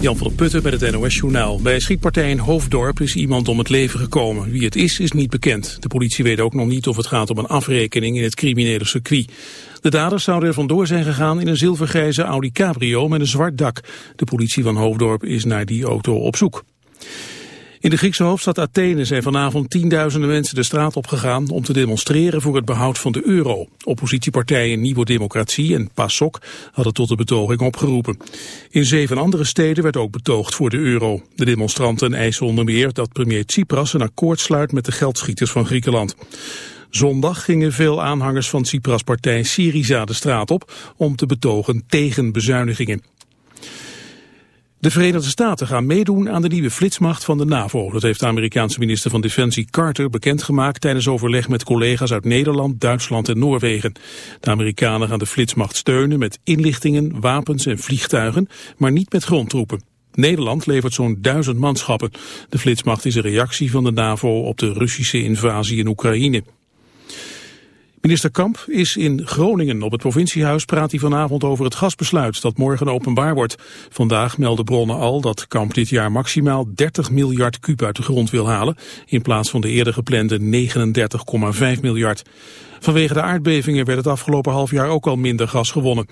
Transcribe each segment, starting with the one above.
Jan van der Putten bij het NOS-journaal. Bij een schietpartij in Hoofddorp is iemand om het leven gekomen. Wie het is, is niet bekend. De politie weet ook nog niet of het gaat om een afrekening in het criminele circuit. De daders zouden er vandoor zijn gegaan in een zilvergrijze Audi Cabrio met een zwart dak. De politie van Hoofddorp is naar die auto op zoek. In de Griekse hoofdstad Athene zijn vanavond tienduizenden mensen de straat opgegaan om te demonstreren voor het behoud van de euro. Oppositiepartijen Nieuwe Democratie en PASOK hadden tot de betoging opgeroepen. In zeven andere steden werd ook betoogd voor de euro. De demonstranten eisen onder meer dat premier Tsipras een akkoord sluit met de geldschieters van Griekenland. Zondag gingen veel aanhangers van Tsipras partij Syriza de straat op om te betogen tegen bezuinigingen. De Verenigde Staten gaan meedoen aan de nieuwe flitsmacht van de NAVO. Dat heeft de Amerikaanse minister van Defensie Carter bekendgemaakt tijdens overleg met collega's uit Nederland, Duitsland en Noorwegen. De Amerikanen gaan de flitsmacht steunen met inlichtingen, wapens en vliegtuigen, maar niet met grondtroepen. Nederland levert zo'n duizend manschappen. De flitsmacht is een reactie van de NAVO op de Russische invasie in Oekraïne. Minister Kamp is in Groningen. Op het provinciehuis praat hij vanavond over het gasbesluit dat morgen openbaar wordt. Vandaag melden bronnen al dat Kamp dit jaar maximaal 30 miljard kuub uit de grond wil halen. In plaats van de eerder geplande 39,5 miljard. Vanwege de aardbevingen werd het afgelopen half jaar ook al minder gas gewonnen.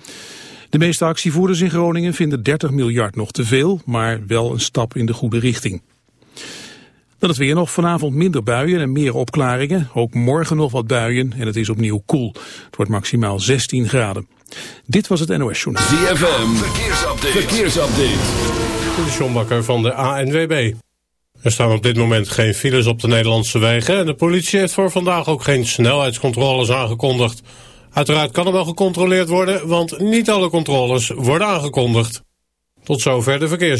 De meeste actievoerders in Groningen vinden 30 miljard nog te veel, maar wel een stap in de goede richting. Dan het weer nog vanavond minder buien en meer opklaringen. Ook morgen nog wat buien en het is opnieuw koel. Het wordt maximaal 16 graden. Dit was het NOS Journal. ZFM, verkeersupdate. verkeersupdate. De Sjombakker van de ANWB. Er staan op dit moment geen files op de Nederlandse wegen... en de politie heeft voor vandaag ook geen snelheidscontroles aangekondigd. Uiteraard kan er wel gecontroleerd worden, want niet alle controles worden aangekondigd. Tot zover de verkeers.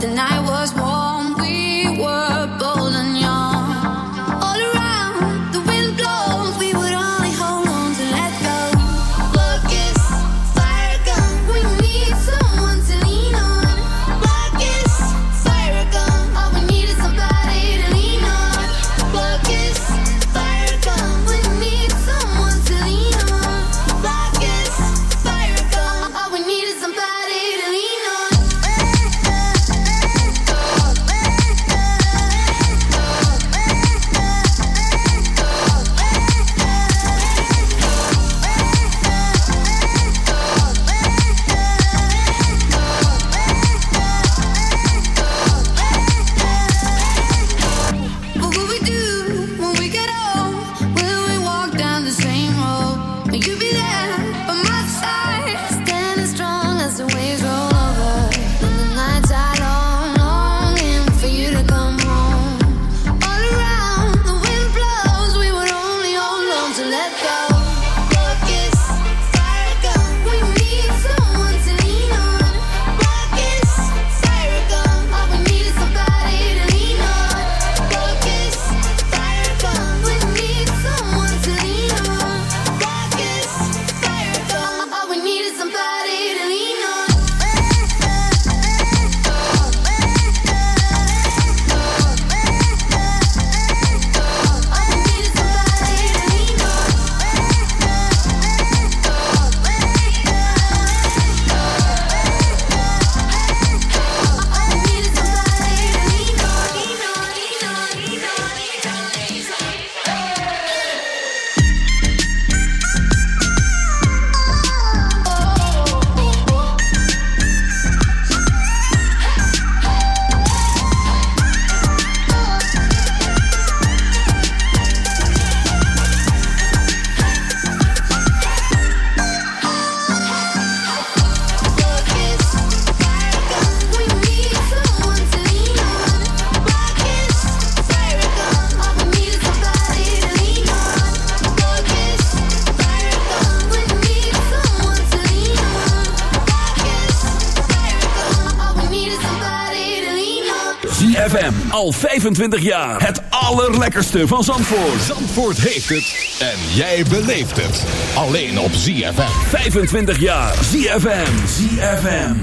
the night was warm. Al 25 jaar. Het allerlekkerste van Zandvoort. Zandvoort heeft het. En jij beleeft het. Alleen op ZFM. 25 jaar. ZFM. ZFM.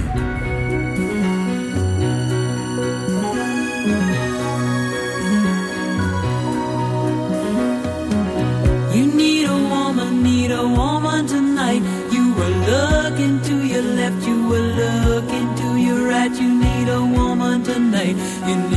You need a woman, need a woman tonight. You were looking to your left, you were looking to your right. You need a woman tonight. You need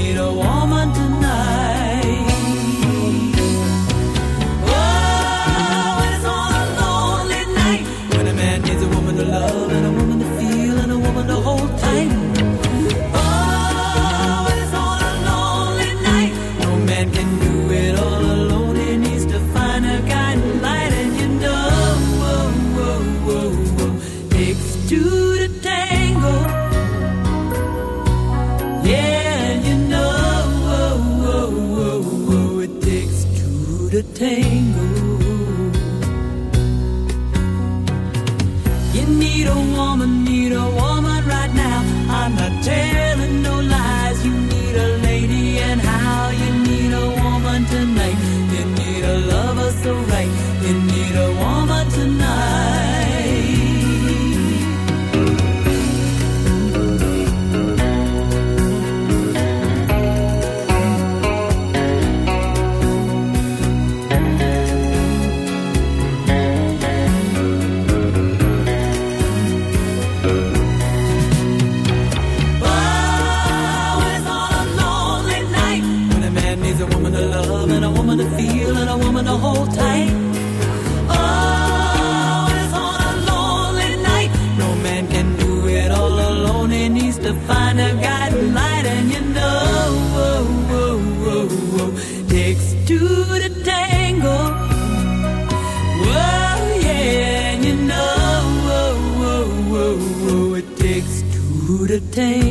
tango. Two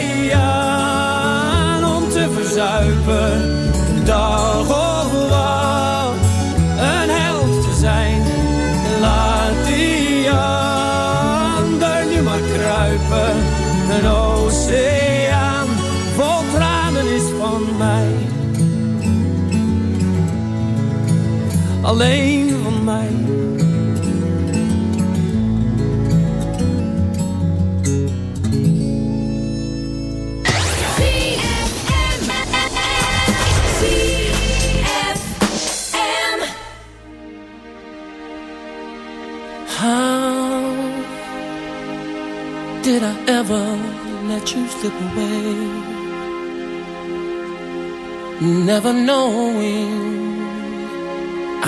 Alleen van mij. How did I ever let you slip away? Never knowing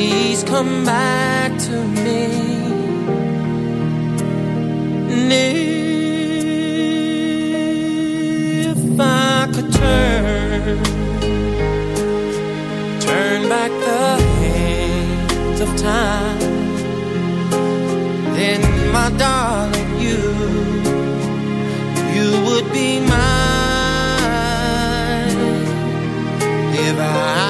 Please come back to me. And if I could turn, turn back the hands of time, then my darling, you, you would be mine. If I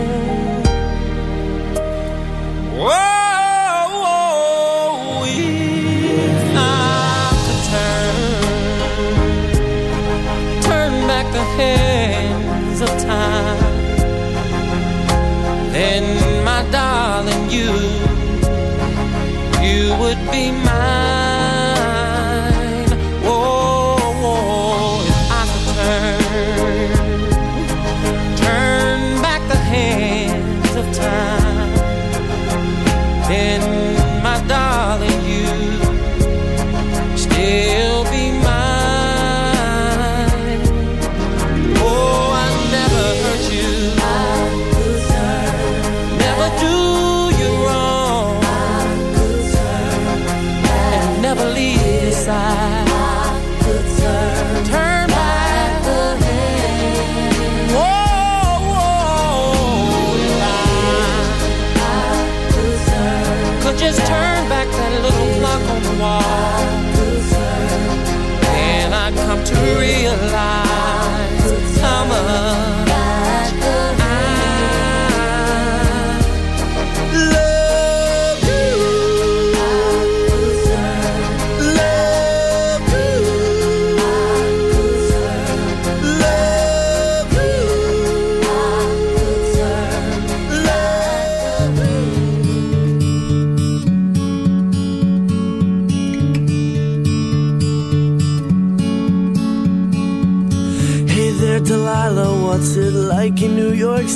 Be mine.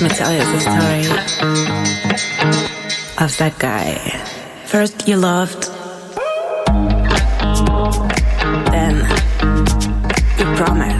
Let me tell you the story of that guy. First, you loved, then, you promised.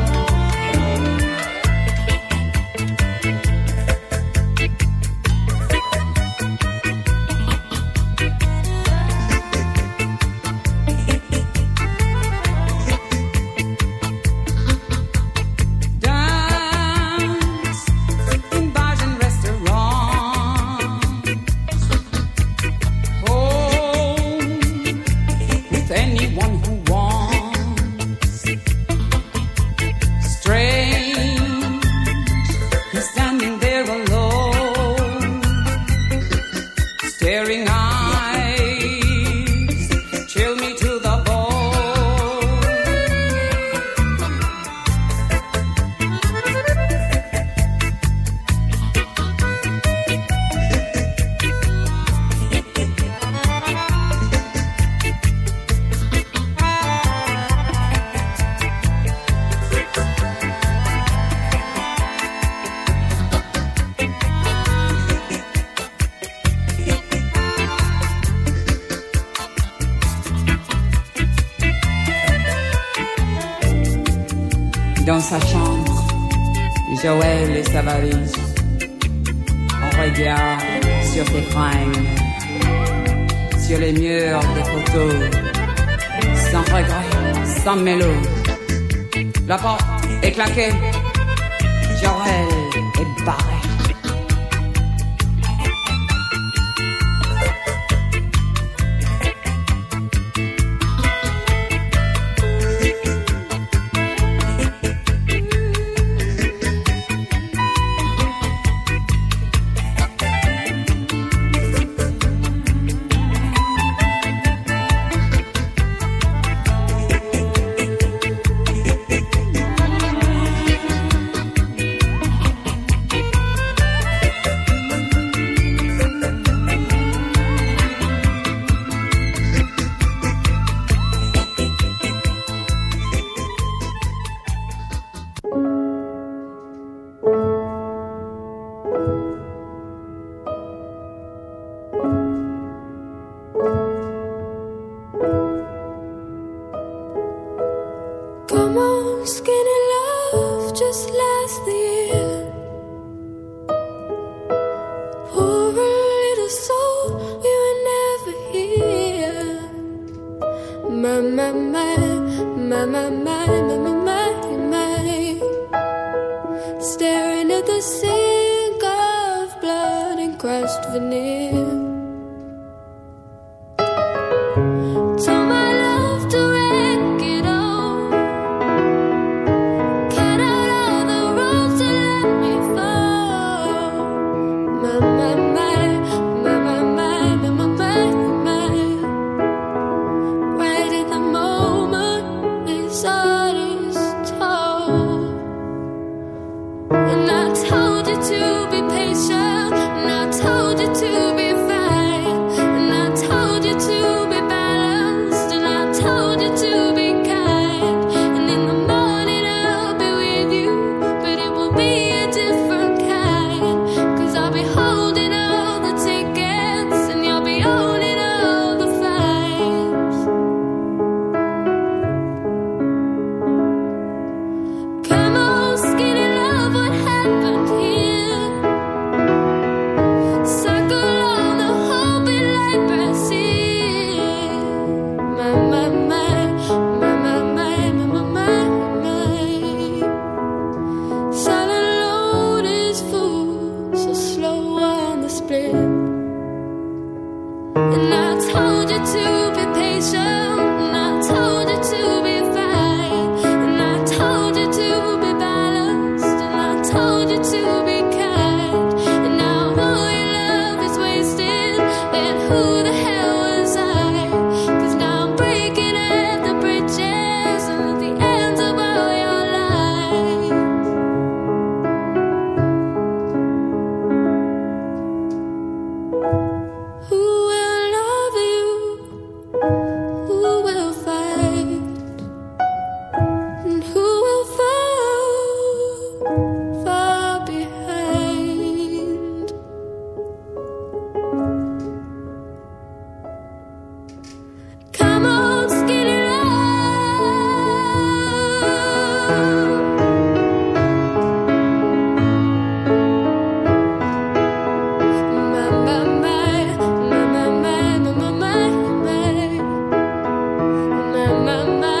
sans. La porte est claquée, Jorel est barré. na na na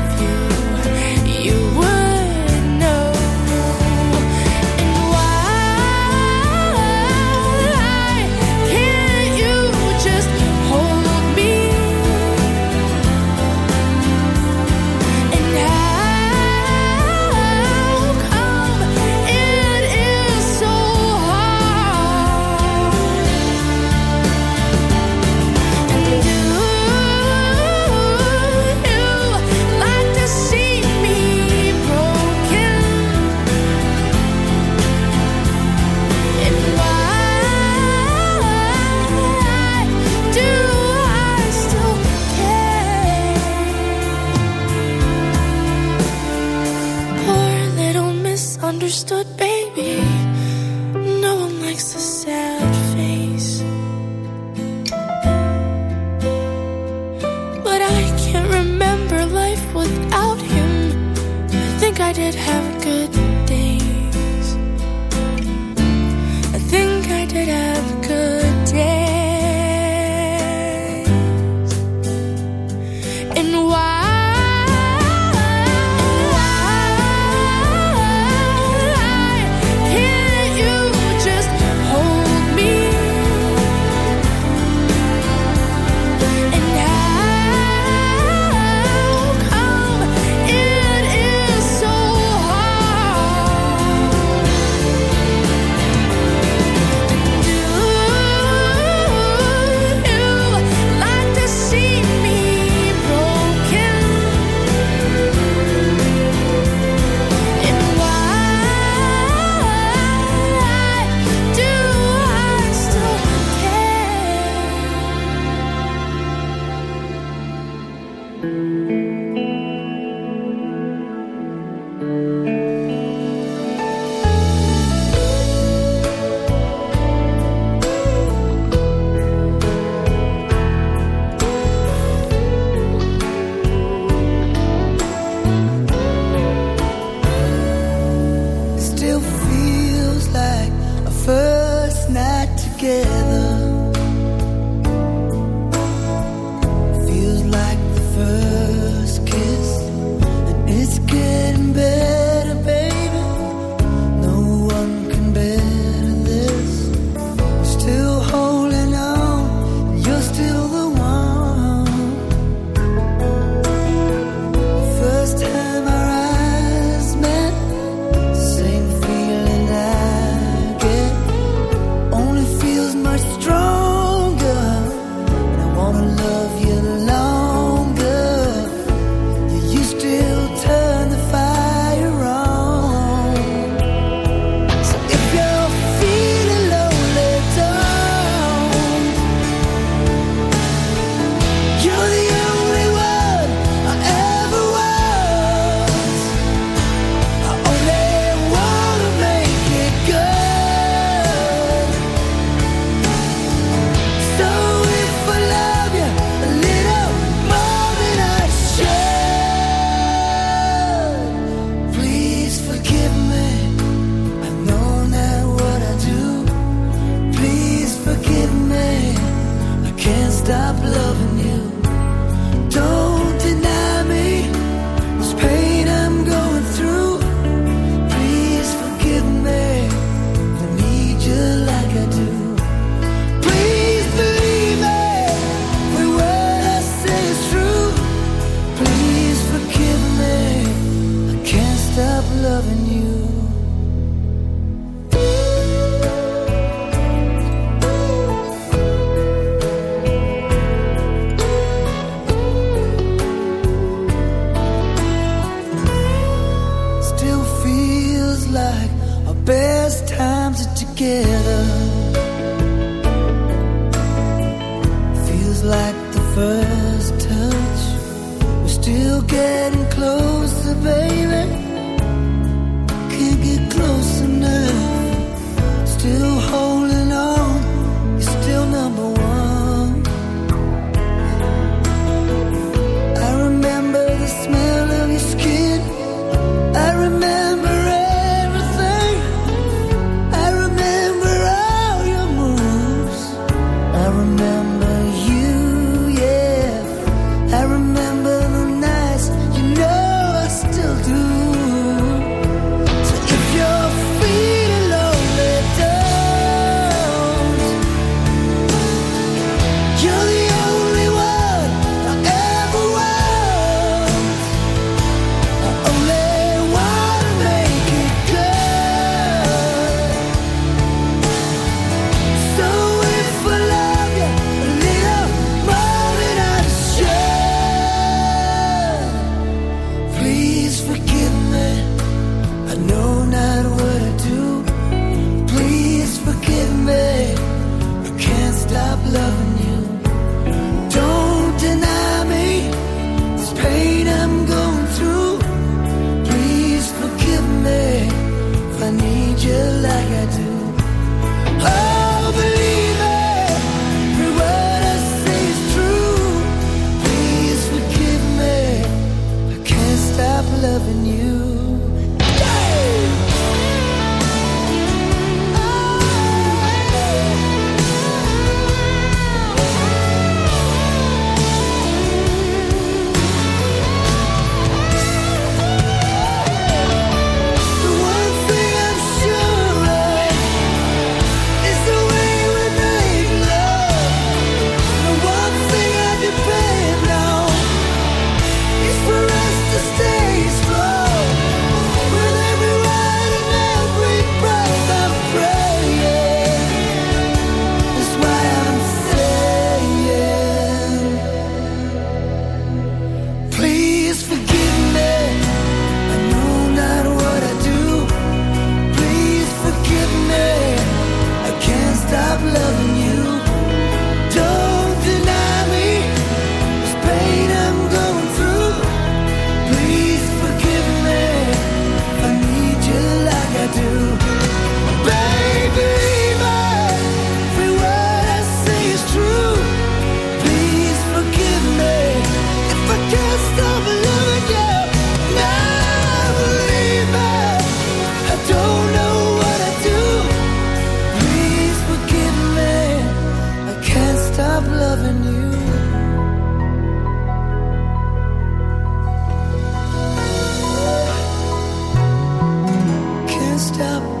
stop